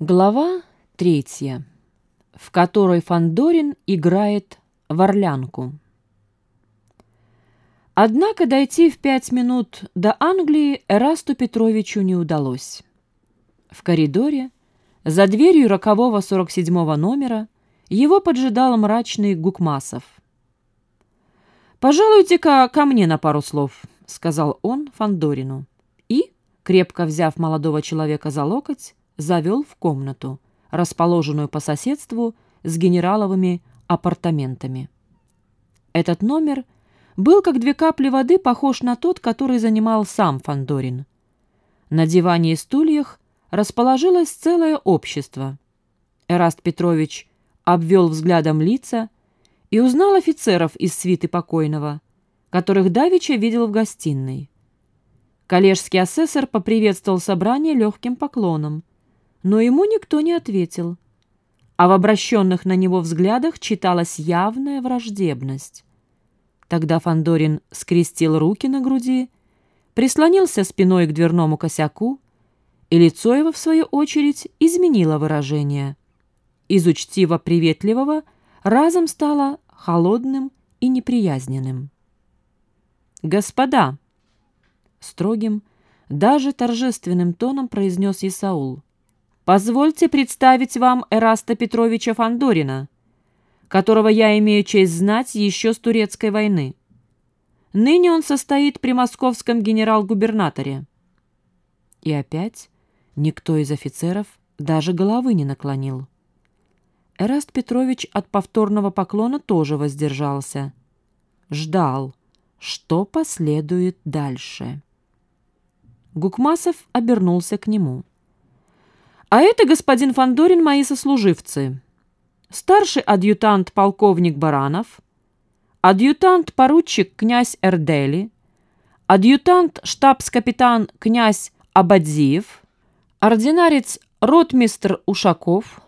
Глава третья, в которой Фандорин играет в орлянку. Однако дойти в пять минут до Англии Эрасту Петровичу не удалось. В коридоре, за дверью рокового 47-го номера, его поджидал мрачный Гукмасов. «Пожалуйте-ка ко мне на пару слов», — сказал он Фандорину. И, крепко взяв молодого человека за локоть, завел в комнату, расположенную по соседству с генераловыми апартаментами. Этот номер был, как две капли воды, похож на тот, который занимал сам Фандорин. На диване и стульях расположилось целое общество. Эраст Петрович обвел взглядом лица и узнал офицеров из свиты покойного, которых Давича видел в гостиной. Коллежский асессор поприветствовал собрание легким поклоном, но ему никто не ответил, а в обращенных на него взглядах читалась явная враждебность. Тогда Фандорин скрестил руки на груди, прислонился спиной к дверному косяку, и лицо его, в свою очередь, изменило выражение. Из учтиво приветливого разом стало холодным и неприязненным. «Господа!» — строгим, даже торжественным тоном произнес Исаул. Позвольте представить вам Эраста Петровича Фандорина, которого я имею честь знать еще с турецкой войны. Ныне он состоит при московском генерал-губернаторе. И опять никто из офицеров даже головы не наклонил. Эраст Петрович от повторного поклона тоже воздержался. Ждал, что последует дальше. Гукмасов обернулся к нему. А это, господин Фандорин, мои сослуживцы. Старший адъютант полковник Баранов, адъютант-поручик князь Эрдели, адъютант штабс-капитан князь Абадзиев, ординарец ротмистр Ушаков,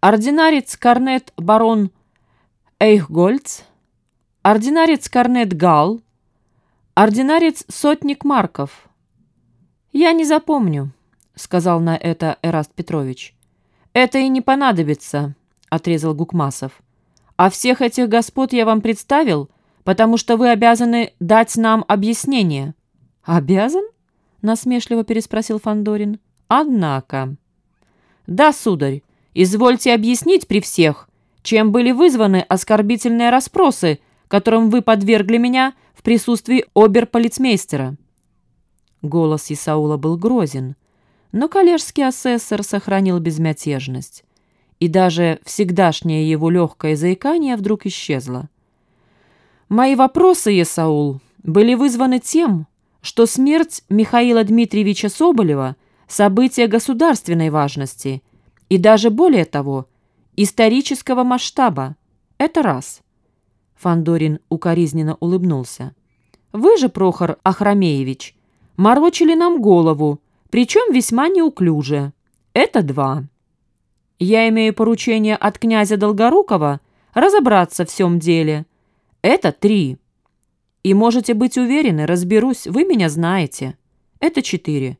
ординарец корнет барон Эйхгольц, ординарец корнет Гал, ординарец сотник Марков. Я не запомню. — сказал на это Эраст Петрович. «Это и не понадобится», — отрезал Гукмасов. «А всех этих господ я вам представил, потому что вы обязаны дать нам объяснение». «Обязан?» — насмешливо переспросил Фандорин. «Однако». «Да, сударь, извольте объяснить при всех, чем были вызваны оскорбительные расспросы, которым вы подвергли меня в присутствии оберполицмейстера». Голос Исаула был грозен — но коллежский асессор сохранил безмятежность, и даже всегдашнее его легкое заикание вдруг исчезло. «Мои вопросы, Есаул, были вызваны тем, что смерть Михаила Дмитриевича Соболева – событие государственной важности и даже более того, исторического масштаба. Это раз». Фандорин укоризненно улыбнулся. «Вы же, Прохор Ахрамеевич, морочили нам голову, причем весьма неуклюже. Это два. Я имею поручение от князя Долгорукова разобраться в всем деле. Это три. И можете быть уверены, разберусь, вы меня знаете. Это четыре.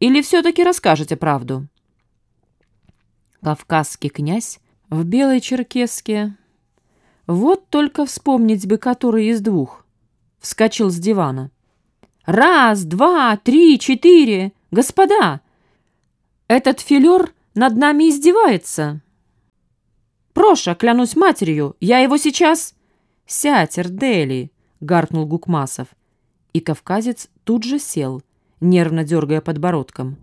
Или все-таки расскажете правду? Кавказский князь в белой черкеске. Вот только вспомнить бы, который из двух. Вскочил с дивана. Раз, два, три, четыре. «Господа, этот филер над нами издевается!» «Проша, клянусь матерью, я его сейчас...» «Сядь, Эрдели!» — гаркнул Гукмасов. И кавказец тут же сел, нервно дергая подбородком.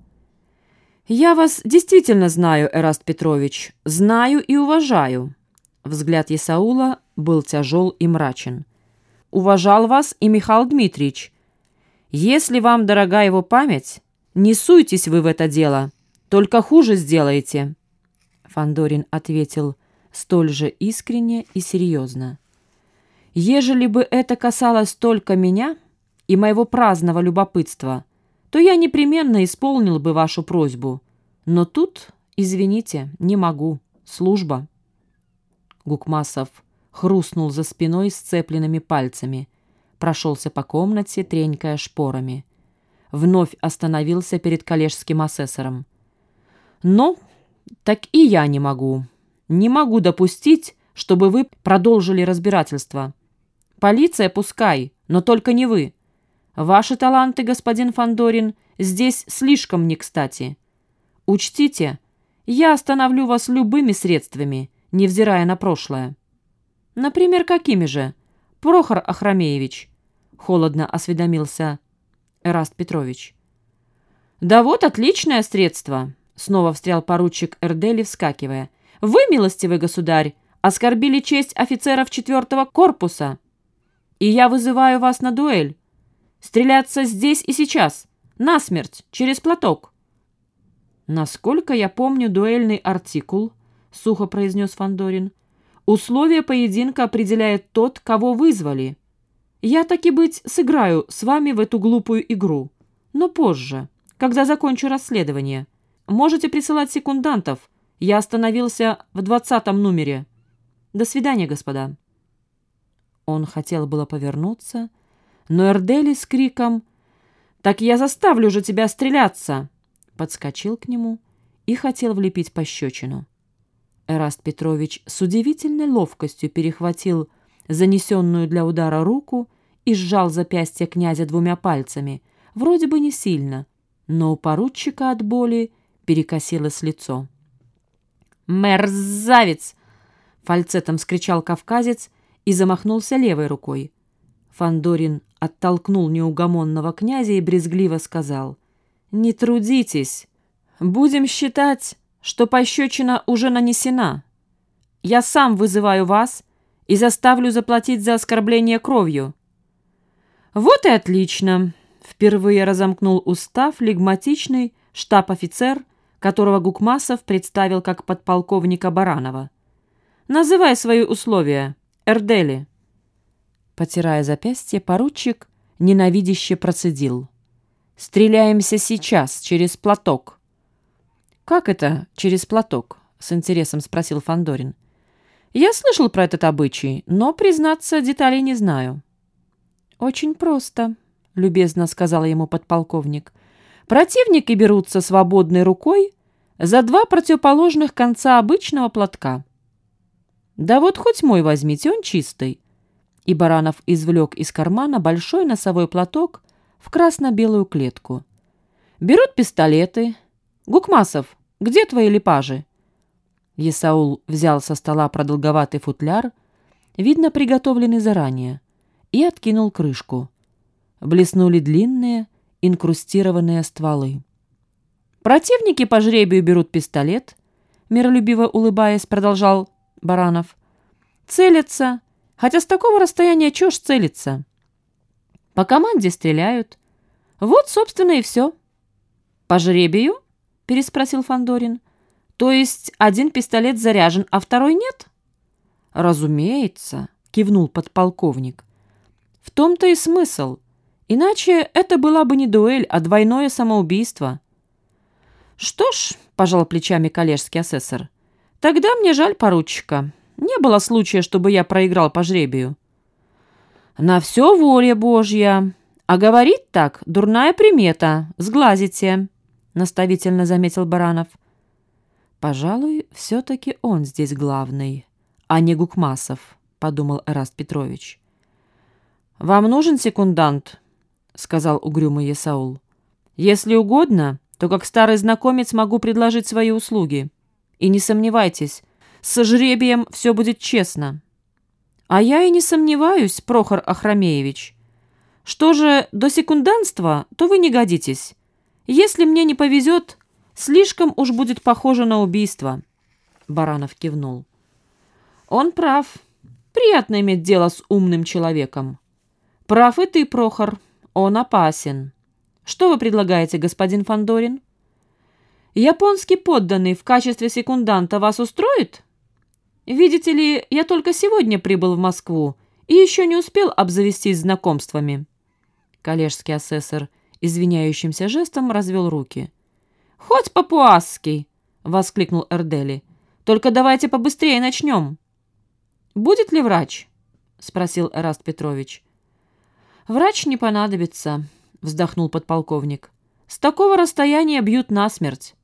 «Я вас действительно знаю, Эраст Петрович, знаю и уважаю». Взгляд Исаула был тяжел и мрачен. «Уважал вас и Михаил Дмитриевич. Если вам дорога его память, не суйтесь вы в это дело, только хуже сделаете. Фандорин ответил столь же искренне и серьезно. Ежели бы это касалось только меня и моего праздного любопытства, то я непременно исполнил бы вашу просьбу. Но тут, извините, не могу. Служба. Гукмасов хрустнул за спиной сцепленными пальцами, прошелся по комнате, тренькая шпорами вновь остановился перед коллежским асессором. «Но, так и я не могу. Не могу допустить, чтобы вы продолжили разбирательство. Полиция пускай, но только не вы. Ваши таланты, господин Фандорин, здесь слишком не кстати. Учтите, я остановлю вас любыми средствами, невзирая на прошлое. Например, какими же? Прохор Ахрамеевич, холодно осведомился Эраст Петрович. Да вот отличное средство, снова встрял поручик Эрдели, вскакивая. Вы, милостивый государь, оскорбили честь офицеров четвертого корпуса и я вызываю вас на дуэль. Стреляться здесь и сейчас, насмерть, через платок». «Насколько я помню дуэльный артикул», — сухо произнес Фандорин, «условия поединка определяет тот, кого вызвали. Я, таки быть, сыграю с вами в эту глупую игру, но позже, когда закончу расследование. Можете присылать секундантов. Я остановился в двадцатом номере. До свидания, господа». Он хотел было повернуться, но Эрдели с криком «Так я заставлю же тебя стреляться!» подскочил к нему и хотел влепить пощечину. Эраст Петрович с удивительной ловкостью перехватил занесенную для удара руку и сжал запястье князя двумя пальцами, вроде бы не сильно, но у поручика от боли перекосилось лицо. «Мерзавец!» — фальцетом скричал кавказец и замахнулся левой рукой. Фандорин оттолкнул неугомонного князя и брезгливо сказал «Не трудитесь. Будем считать, что пощечина уже нанесена. Я сам вызываю вас и заставлю заплатить за оскорбление кровью». «Вот и отлично!» — впервые разомкнул устав флегматичный штаб-офицер, которого Гукмасов представил как подполковника Баранова. «Называй свои условия». Эрдели!» Потирая запястье, поручик ненавидяще процедил. «Стреляемся сейчас, через платок». «Как это через платок?» — с интересом спросил Фандорин. «Я слышал про этот обычай, но, признаться, деталей не знаю». «Очень просто», — любезно сказал ему подполковник. «Противники берутся свободной рукой за два противоположных конца обычного платка». «Да вот хоть мой возьмите, он чистый». И Баранов извлек из кармана большой носовой платок в красно-белую клетку. «Берут пистолеты. Гукмасов, где твои липажи?» Есаул взял со стола продолговатый футляр, видно, приготовленный заранее, и откинул крышку. Блеснули длинные, инкрустированные стволы. «Противники по жребию берут пистолет», миролюбиво улыбаясь, продолжал Баранов. «Целятся. Хотя с такого расстояния чё ж целиться?» «По команде стреляют. Вот, собственно, и все». «По жребию?» — переспросил Фандорин. «То есть один пистолет заряжен, а второй нет?» «Разумеется», — кивнул подполковник. «В том-то и смысл. Иначе это была бы не дуэль, а двойное самоубийство». «Что ж», — пожал плечами коллежский асессор, Тогда мне жаль поручика. Не было случая, чтобы я проиграл по жребию. На все воля Божья. А говорит так, дурная примета. Сглазите, наставительно заметил Баранов. Пожалуй, все-таки он здесь главный, а не Гукмасов, подумал Эраст Петрович. «Вам нужен секундант?» — сказал угрюмый Есаул. «Если угодно, то как старый знакомец могу предложить свои услуги». И не сомневайтесь, с жребием все будет честно. А я и не сомневаюсь, Прохор Ахрамеевич. Что же до секунданства, то вы не годитесь. Если мне не повезет, слишком уж будет похоже на убийство. Баранов кивнул. Он прав. Приятно иметь дело с умным человеком. Прав и ты, Прохор. Он опасен. Что вы предлагаете, господин Фандорин? Японский подданный в качестве секунданта вас устроит? Видите ли, я только сегодня прибыл в Москву и еще не успел обзавестись знакомствами. Коллежский асессор извиняющимся жестом развел руки. «Хоть папуасский!» — воскликнул Эрдели. «Только давайте побыстрее начнем». «Будет ли врач?» — спросил Эраст Петрович. «Врач не понадобится», — вздохнул подполковник. «С такого расстояния бьют насмерть».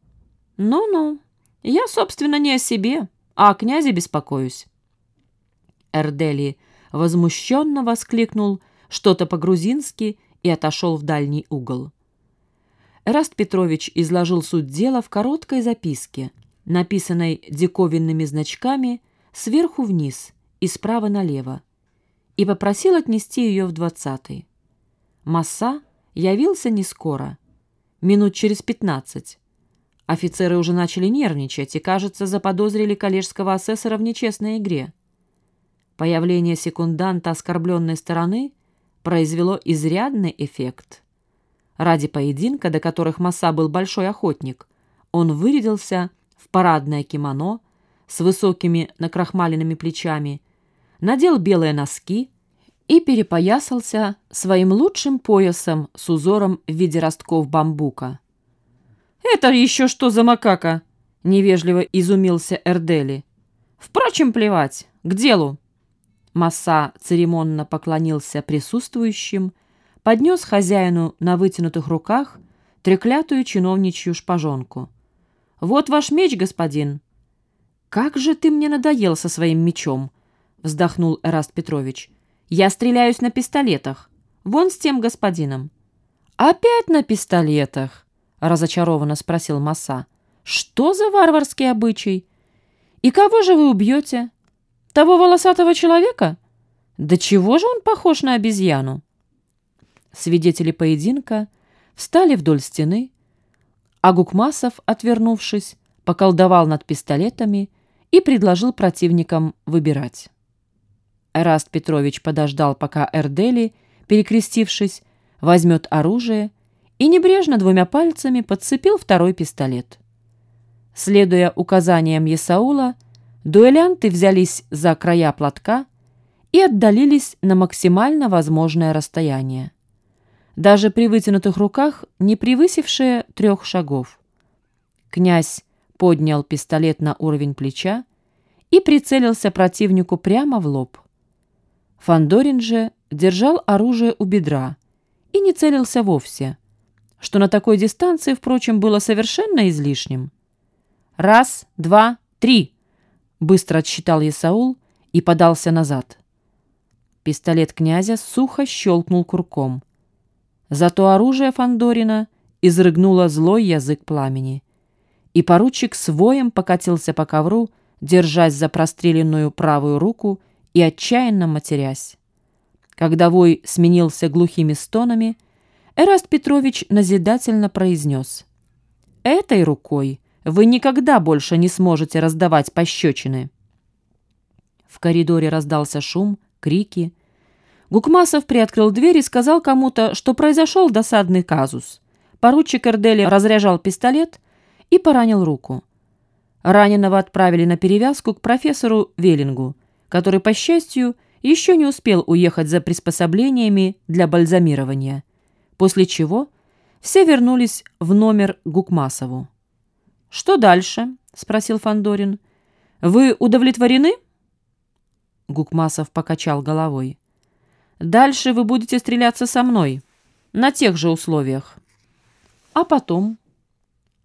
«Ну-ну, Я, собственно, не о себе, а о князе беспокоюсь. Эрдели возмущенно воскликнул что-то по-грузински и отошел в дальний угол. Эраст Петрович изложил суть дела в короткой записке, написанной диковинными значками сверху вниз и справа налево, и попросил отнести ее в двадцатый. Масса явился не скоро, минут через пятнадцать. Офицеры уже начали нервничать и, кажется, заподозрили коллежского асессора в нечестной игре. Появление секунданта оскорбленной стороны произвело изрядный эффект. Ради поединка, до которых Маса был большой охотник, он вырядился в парадное кимоно с высокими накрахмаленными плечами, надел белые носки и перепоясался своим лучшим поясом с узором в виде ростков бамбука. «Это еще что за макака?» — невежливо изумился Эрдели. «Впрочем, плевать. К делу». Масса церемонно поклонился присутствующим, поднес хозяину на вытянутых руках треклятую чиновничью шпажонку. «Вот ваш меч, господин». «Как же ты мне надоел со своим мечом!» — вздохнул Эраст Петрович. «Я стреляюсь на пистолетах. Вон с тем господином». «Опять на пистолетах?» — разочарованно спросил Масса. «Что за варварский обычай? И кого же вы убьете?» Того волосатого человека? Да чего же он похож на обезьяну? Свидетели поединка встали вдоль стены, а Гукмасов, отвернувшись, поколдовал над пистолетами и предложил противникам выбирать. Эраст Петрович подождал, пока Эрдели, перекрестившись, возьмет оружие и небрежно двумя пальцами подцепил второй пистолет. Следуя указаниям Есаула, дуэлянты взялись за края платка и отдалились на максимально возможное расстояние. Даже при вытянутых руках не превысившие трех шагов. Князь поднял пистолет на уровень плеча и прицелился противнику прямо в лоб. Фандорин же держал оружие у бедра и не целился вовсе, что на такой дистанции, впрочем, было совершенно излишним. «Раз, два, три!» Быстро отсчитал Исаул и подался назад. Пистолет князя сухо щелкнул курком. Зато оружие Фандорина изрыгнуло злой язык пламени. И поручик с воем покатился по ковру, держась за простреленную правую руку и отчаянно матерясь. Когда вой сменился глухими стонами, Эраст Петрович назидательно произнес. «Этой рукой вы никогда больше не сможете раздавать пощечины. В коридоре раздался шум, крики. Гукмасов приоткрыл дверь и сказал кому-то, что произошел досадный казус. Поручик Эрдели разряжал пистолет и поранил руку. Раненого отправили на перевязку к профессору Веллингу, который, по счастью, еще не успел уехать за приспособлениями для бальзамирования, после чего все вернулись в номер Гукмасову. «Что дальше?» — спросил Фандорин. «Вы удовлетворены?» Гукмасов покачал головой. «Дальше вы будете стреляться со мной, на тех же условиях. А потом?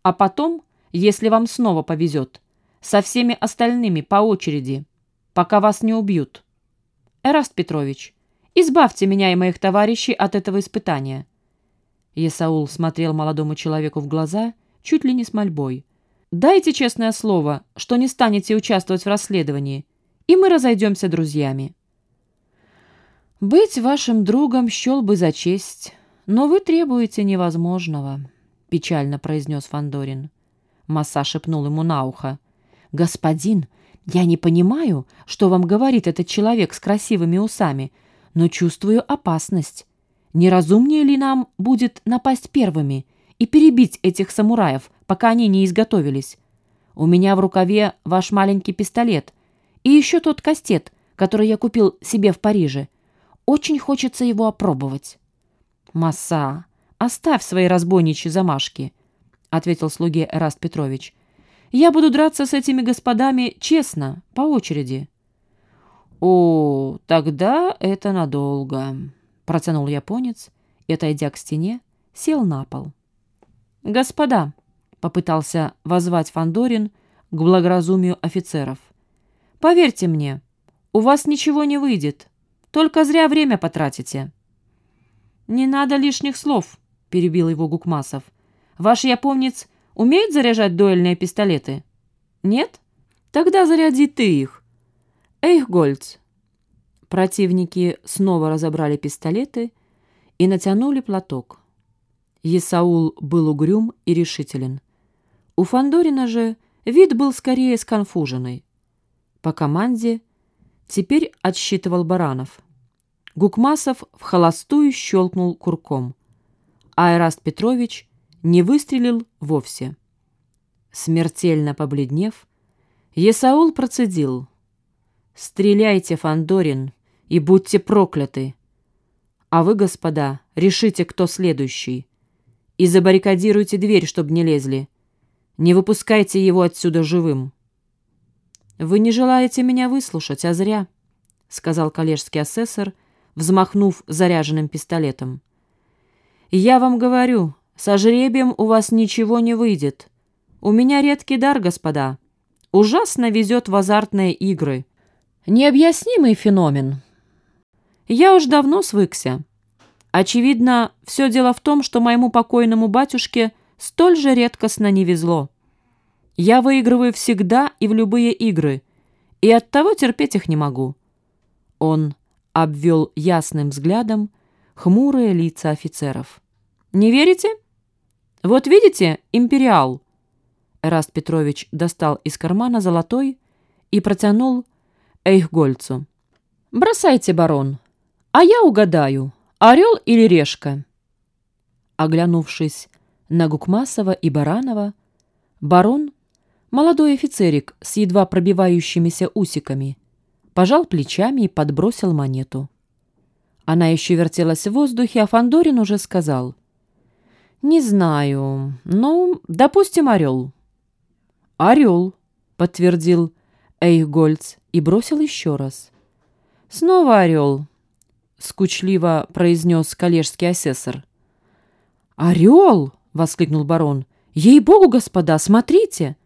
А потом, если вам снова повезет, со всеми остальными по очереди, пока вас не убьют. Эраст Петрович, избавьте меня и моих товарищей от этого испытания». Есаул смотрел молодому человеку в глаза чуть ли не с мольбой. Дайте честное слово, что не станете участвовать в расследовании, и мы разойдемся друзьями. Быть вашим другом счел бы за честь, но вы требуете невозможного, печально произнес Фандорин. Масса шепнул ему на ухо. Господин, я не понимаю, что вам говорит этот человек с красивыми усами, но чувствую опасность. Неразумнее ли нам будет напасть первыми и перебить этих самураев, пока они не изготовились. У меня в рукаве ваш маленький пистолет и еще тот кастет, который я купил себе в Париже. Очень хочется его опробовать». «Масса, оставь свои разбойничьи замашки», — ответил слуге Эраст Петрович. «Я буду драться с этими господами честно, по очереди». «О, тогда это надолго», — протянул японец и, отойдя к стене, сел на пол. «Господа», — попытался возвать Фандорин, к благоразумию офицеров. «Поверьте мне, у вас ничего не выйдет, только зря время потратите». «Не надо лишних слов», — перебил его Гукмасов. «Ваш японец умеет заряжать дуэльные пистолеты?» «Нет? Тогда заряди ты их». «Эйхгольц». Противники снова разобрали пистолеты и натянули платок. Есаул был угрюм и решителен. У Фандорина же вид был скорее сконфуженный. По команде теперь отсчитывал Баранов. Гукмасов в холостую щелкнул курком. Айраст Петрович не выстрелил вовсе. Смертельно побледнев, Есаул процедил. «Стреляйте, Фандорин, и будьте прокляты! А вы, господа, решите, кто следующий и забаррикадируйте дверь, чтобы не лезли. Не выпускайте его отсюда живым». «Вы не желаете меня выслушать, а зря», — сказал коллежский асессор, взмахнув заряженным пистолетом. «Я вам говорю, со жребием у вас ничего не выйдет. У меня редкий дар, господа. Ужасно везет в азартные игры. Необъяснимый феномен. Я уж давно свыкся. Очевидно, все дело в том, что моему покойному батюшке столь же редкостно не везло. Я выигрываю всегда и в любые игры, и оттого терпеть их не могу. Он обвел ясным взглядом хмурые лица офицеров. «Не верите? Вот видите, империал!» Эраст Петрович достал из кармана золотой и протянул Эйхгольцу. «Бросайте, барон, а я угадаю». Орел или решка?» Оглянувшись на Гукмасова и Баранова, барон, молодой офицерик с едва пробивающимися усиками, пожал плечами и подбросил монету. Она еще вертелась в воздухе, а Фандорин уже сказал. «Не знаю. Ну, допустим, орел». «Орел», — подтвердил Эйхгольц и бросил еще раз. «Снова орел», — скучливо произнес коллежский асессор. «Орел!» — воскликнул барон. «Ей-богу, господа, смотрите!»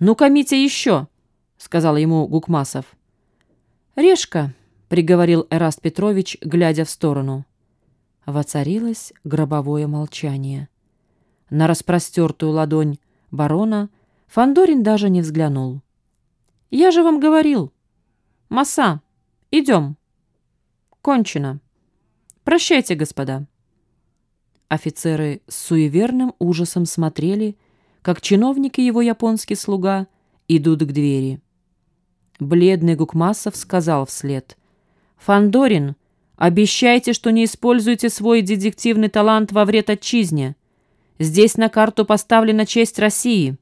«Ну-ка, Митя, еще!» — сказал ему Гукмасов. «Решка!» — приговорил Эраст Петрович, глядя в сторону. Воцарилось гробовое молчание. На распростертую ладонь барона Фандорин даже не взглянул. «Я же вам говорил! Маса, идем!» Кончено. Прощайте, господа. Офицеры с суеверным ужасом смотрели, как чиновник и его японский слуга идут к двери. Бледный Гукмасов сказал вслед. «Фандорин, обещайте, что не используете свой детективный талант во вред отчизне. Здесь на карту поставлена честь России».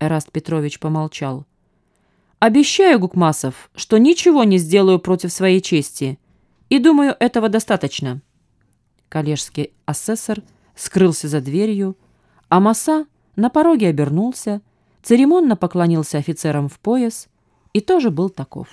Эраст Петрович помолчал. «Обещаю, Гукмасов, что ничего не сделаю против своей чести» И думаю, этого достаточно. Коллежский асессор скрылся за дверью, а Маса на пороге обернулся, церемонно поклонился офицерам в пояс и тоже был таков.